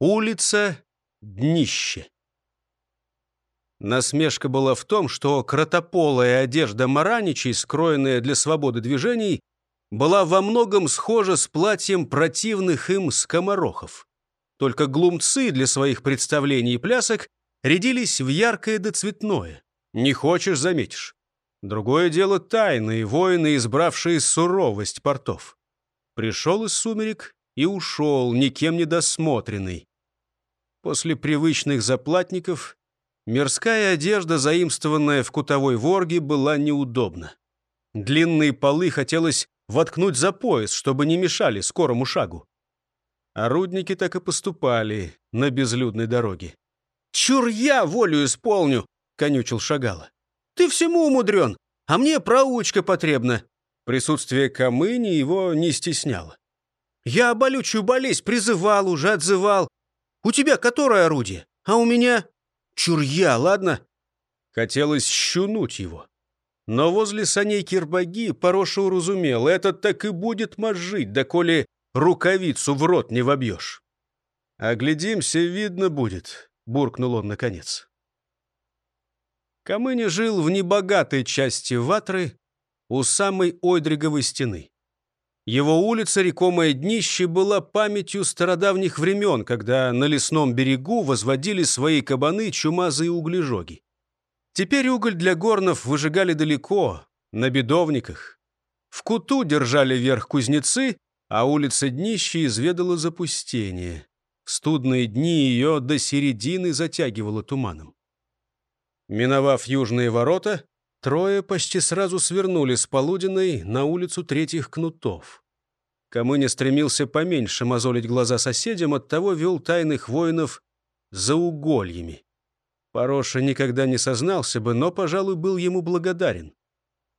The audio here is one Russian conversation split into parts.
Улица Днище. Насмешка была в том, что кротополая одежда Мараничей, скроенная для свободы движений, была во многом схожа с платьем противных им скоморохов. Только глумцы для своих представлений и плясок рядились в яркое да цветное. Не хочешь — заметишь. Другое дело тайные воины, избравшие суровость портов. Пришел из сумерек и ушел, никем не досмотренный. После привычных заплатников мирская одежда, заимствованная в кутовой ворге, была неудобна. Длинные полы хотелось воткнуть за пояс, чтобы не мешали скорому шагу. Орудники так и поступали на безлюдной дороге. «Чур я волю исполню!» — конючил Шагала. «Ты всему умудрен, а мне проучка потребна». Присутствие Камыни его не стесняло. «Я болючую болезнь призывал уже, отзывал. У тебя которое орудие? А у меня...» «Чур я, ладно?» Хотелось щунуть его. Но возле саней Кирбаги Пороша уразумел, этот так и будет мозжить, доколе рукавицу в рот не вобьешь. «Оглядимся, видно будет», — буркнул он наконец. Камыни жил в небогатой части Ватры у самой Ойдриговой стены. Его улица, рекомое днище, была памятью стародавних времен, когда на лесном берегу возводили свои кабаны чумазые углежоги. Теперь уголь для горнов выжигали далеко, на бедовниках. В куту держали верх кузнецы, а улица Днища изведала запустение. В студные дни ее до середины затягивало туманом. Миновав южные ворота, трое почти сразу свернули с полуденной на улицу третьих кнутов. Камыня стремился поменьше мозолить глаза соседям, оттого вел тайных воинов за угольями. Пороша никогда не сознался бы, но, пожалуй, был ему благодарен.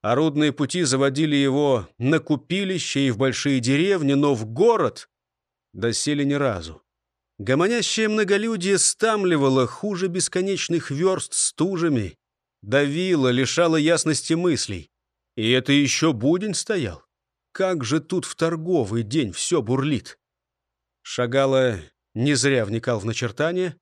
Орудные пути заводили его на купилище и в большие деревни, но в город досели ни разу. Гомонящее многолюдие стамливало хуже бесконечных верст стужами, давило, лишало ясности мыслей. И это еще будень стоял. Как же тут в торговый день все бурлит. Шагала не зря вникал в начертания,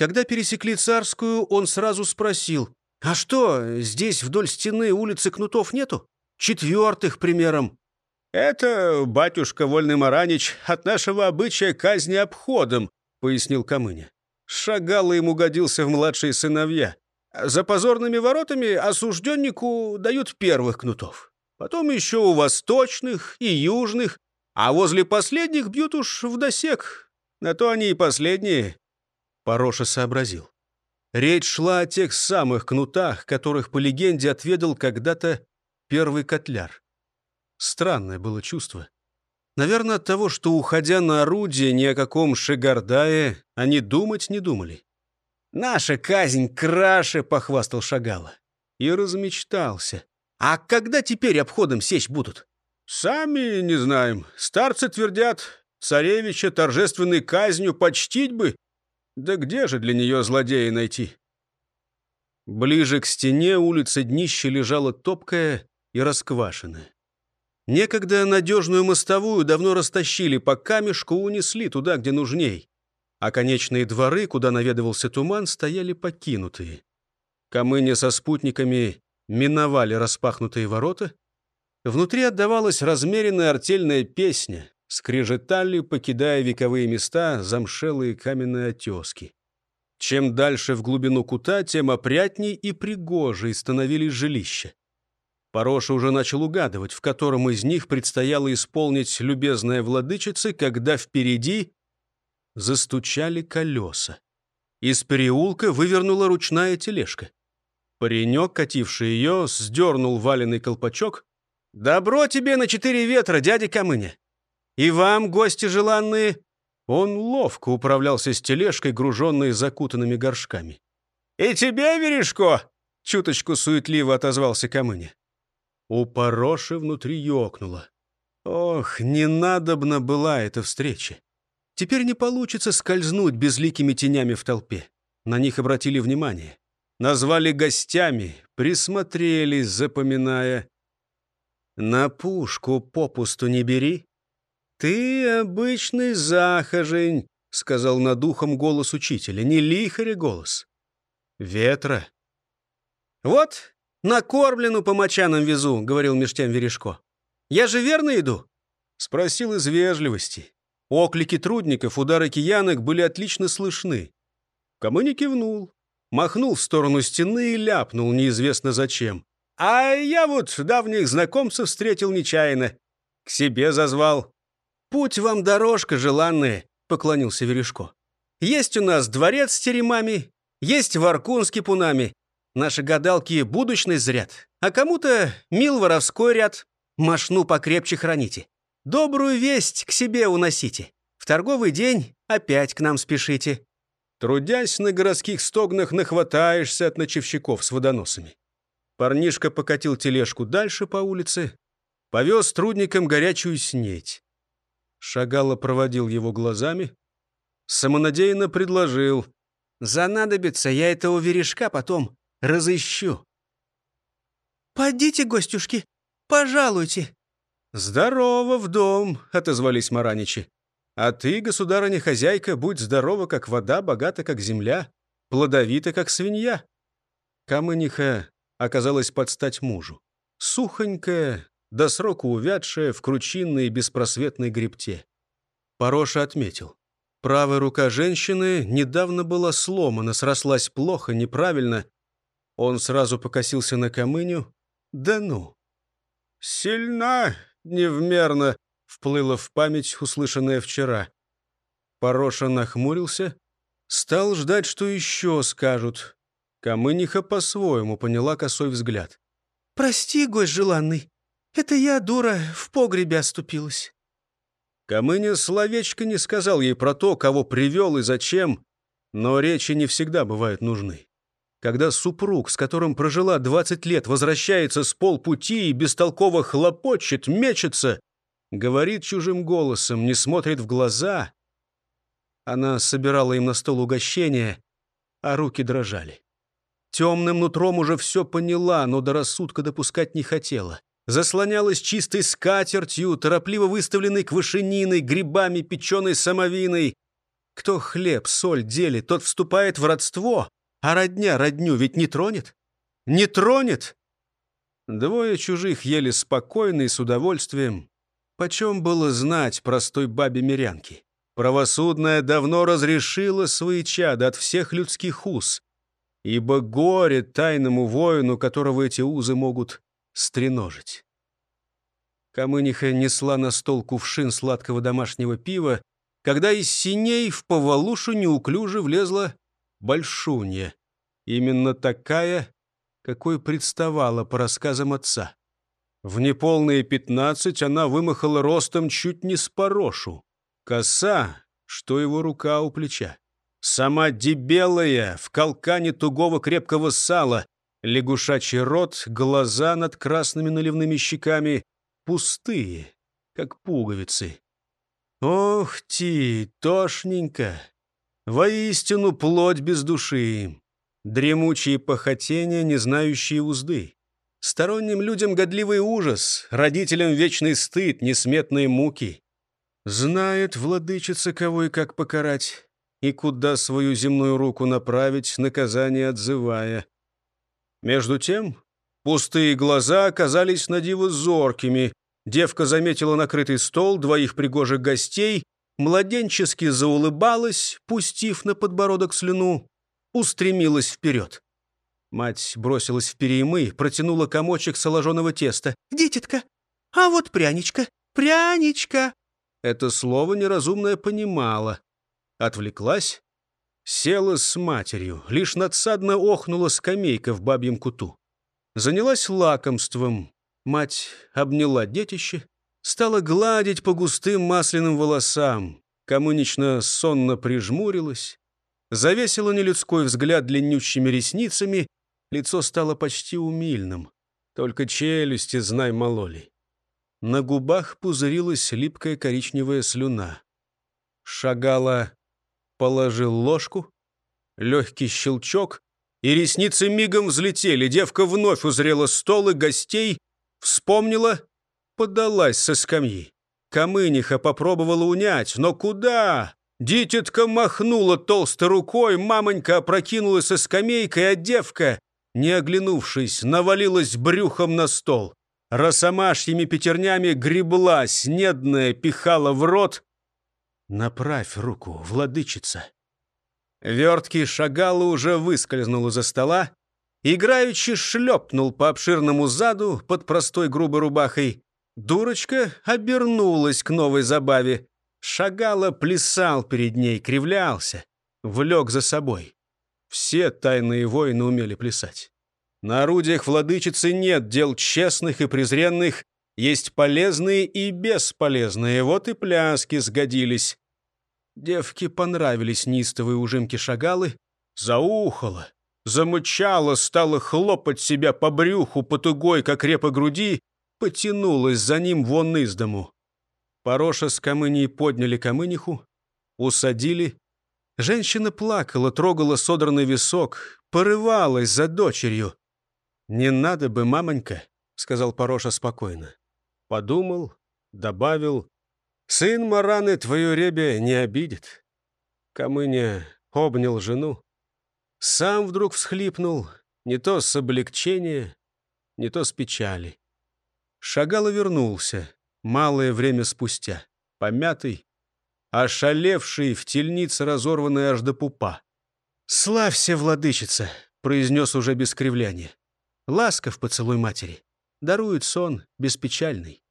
когда пересекли Царскую, он сразу спросил, «А что, здесь вдоль стены улицы Кнутов нету? Четвертых примером». «Это, батюшка Вольный Маранич, от нашего обычая казни обходом», — пояснил Камыня. Шагало ему годился в младшие сыновья. За позорными воротами осужденнику дают первых кнутов. Потом еще у восточных и южных, а возле последних бьют уж в досек. На то они и последние, Пороша сообразил. Речь шла о тех самых кнутах, которых, по легенде, отведал когда-то первый котляр. Странное было чувство. Наверное, от того, что, уходя на орудие, ни о каком Шигардае они думать не думали. «Наша казнь краше!» — похвастал Шагала. И размечтался. «А когда теперь обходом сечь будут?» «Сами не знаем. Старцы твердят, царевича торжественной казнью почтить бы, да где же для нее злодея найти? Ближе к стене улица днища лежала топкая и расквашенная. Некогда надежную мостовую давно растащили по камешку, унесли туда, где нужней. А конечные дворы, куда наведывался туман, стояли покинутые. Камыни со спутниками миновали распахнутые ворота. Внутри отдавалась размеренная артельная песня скрежетали, покидая вековые места, замшелые каменные отески. Чем дальше в глубину кута, тем опрятней и пригожей становились жилища. Пороша уже начал угадывать, в котором из них предстояло исполнить любезная владычица, когда впереди застучали колеса. Из переулка вывернула ручная тележка. Паренек, кативший ее, сдернул валенный колпачок. «Добро тебе на четыре ветра, дядя Камыня! И вам, гости желанные!» Он ловко управлялся с тележкой, груженной закутанными горшками. «И тебе, Верешко!» — чуточку суетливо отозвался Камыня. У Пороши внутри ёкнуло. Ох, не надобна была эта встреча. Теперь не получится скользнуть безликими тенями в толпе. На них обратили внимание. Назвали гостями, присмотрелись, запоминая. «На пушку попусту не бери», «Ты обычный захожень», — сказал над ухом голос учителя. «Не лихаря голос. Ветра». «Вот, накормлену по мочанам везу», — говорил меж тем Верешко. «Я же верно иду?» Спросил из вежливости. Оклики трудников, удары киянок были отлично слышны. Камыни кивнул, махнул в сторону стены и ляпнул неизвестно зачем. «А я вот давних знакомцев встретил нечаянно. К себе зазвал. Путь вам дорожка желанная», — поклонился Верешко. «Есть у нас дворец с теремами, есть Варкун с кипунами. Наши гадалки будущность зрят, а кому-то мил воровской ряд. Машну покрепче храните. Добрую весть к себе уносите. В торговый день опять к нам спешите». Трудясь на городских стогнах, нахватаешься от ночевщиков с водоносами. Парнишка покатил тележку дальше по улице, повез трудникам горячую снеть. Шагало проводил его глазами, самонадеянно предложил. «Занадобится, я этого верешка потом разыщу». «Подите, гостюшки, пожалуйте». «Здорово в дом», — отозвались Мараничи. «А ты, государыня-хозяйка, будь здорова, как вода, богата, как земля, плодовита, как свинья». Камыниха оказалась под стать мужу. Сухонькая, до срока увядшая, в кручинной беспросветной гребте. Пороша отметил. Правая рука женщины недавно была сломана, срослась плохо, неправильно. Он сразу покосился на камыню. Да ну! «Сильна, невмерно!» — вплыла в память, услышанная вчера. Пороша нахмурился, стал ждать, что еще скажут. Камыниха по-своему поняла косой взгляд. «Прости, гость желанный, это я, дура, в погребе оступилась». Камыня словечко не сказал ей про то, кого привел и зачем, но речи не всегда бывают нужны. Когда супруг, с которым прожила 20 лет, возвращается с полпути и бестолково хлопочет, мечется, говорит чужим голосом, не смотрит в глаза. Она собирала им на стол угощение, а руки дрожали. Темным нутром уже все поняла, но до рассудка допускать не хотела. Заслонялась чистой скатертью, торопливо выставленной квашениной, грибами, печеной самовиной. Кто хлеб, соль делит, тот вступает в родство, а родня родню ведь не тронет. Не тронет! Двое чужих ели спокойно и с удовольствием. Почем было знать простой бабе-мирянке? Правосудная давно разрешила свои чады от всех людских уз. Ибо горе тайному воину, которого эти узы могут стреножить. Камыниха несла на стол кувшин сладкого домашнего пива, когда из синей в повалушу неуклюже влезла большунья. Именно такая, какой представала по рассказам отца. В неполные пятнадцать она вымахала ростом чуть не с порошу. Коса, что его рука у плеча. Сама дебелая, в колкане тугого крепкого сала, лягушачий рот, глаза над красными наливными щеками, пустые, как пуговицы. Ох ти, тошненько! Воистину плоть без души, дремучие похотения, не знающие узды. Сторонним людям годливый ужас, родителям вечный стыд, несметные муки. Знает владычица, кого и как покарать и куда свою земную руку направить, наказание отзывая. Между тем пустые глаза оказались на диво зоркими. Девка заметила накрытый стол, двоих пригожих гостей, младенчески заулыбалась, пустив на подбородок слюну, устремилась вперед. Мать бросилась в переймы, протянула комочек соложенного теста. «Дитятка, а вот пряничка, пряничка!» Это слово неразумное понимала отвлеклась, села с матерью, лишь надсадно охнула скамейка в бабьем куту. Занялась лакомством. Мать обняла детище, стала гладить по густым масляным волосам. Камынично сонно прижмурилась, завесила нелюдской взгляд длиннющими ресницами, лицо стало почти умильным. Только челюсти, знай, мололи. На губах пузырилась липкая коричневая слюна. Шагала положил ложку, легкий щелчок, и ресницы мигом взлетели. Девка вновь узрела стол и гостей, вспомнила, подалась со скамьи. Камыниха попробовала унять, но куда? Дитятка махнула толстой рукой, мамонька опрокинулась со скамейкой, а девка, не оглянувшись, навалилась брюхом на стол. Росомашьими пятернями гребла, снедная пихала в рот. «Направь руку, владычица!» Верткий шагала уже выскользнул из-за стола, играючи шлепнул по обширному заду под простой грубой рубахой. Дурочка обернулась к новой забаве. Шагала, плясал перед ней, кривлялся, влек за собой. Все тайные воины умели плясать. На орудиях владычицы нет дел честных и презренных, есть полезные и бесполезные, вот и пляски сгодились. Девке понравились нистовые ужимки шагалы, заухала, замычала, стала хлопать себя по брюху, по тугой, как репа груди, потянулась за ним вон из дому. Пороша с камыней подняли камыниху, усадили. Женщина плакала, трогала содранный висок, порывалась за дочерью. «Не надо бы, мамонька», — сказал Пороша спокойно. Подумал, добавил, «Сын Мараны твою ребе не обидит». Камыня обнял жену. Сам вдруг всхлипнул, не то с облегчения, не то с печали. Шагало вернулся малое время спустя, помятый, ошалевший в тельнице, разорванный аж до пупа. «Славься, владычица!» — произнес уже без кривляния. «Ласков поцелуй матери, дарует сон беспечальный».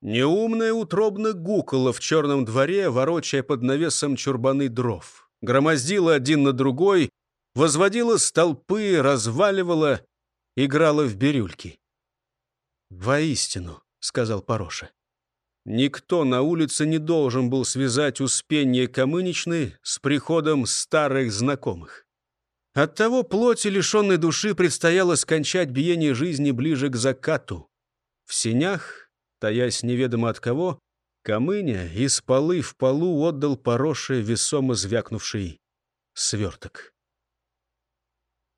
Неумная утробно гукала в черном дворе, ворочая под навесом чурбаны дров. Громоздила один на другой, возводила столпы, разваливала, играла в бирюльки. «Воистину», — сказал Пороша, Никто на улице не должен был связать успение Камыничны с приходом старых знакомых. Оттого плоти, лишенной души, предстояло скончать биение жизни ближе к закату. В сенях, таясь неведомо от кого, Камыня из полы в полу отдал Пороше весомо звякнувший сверток.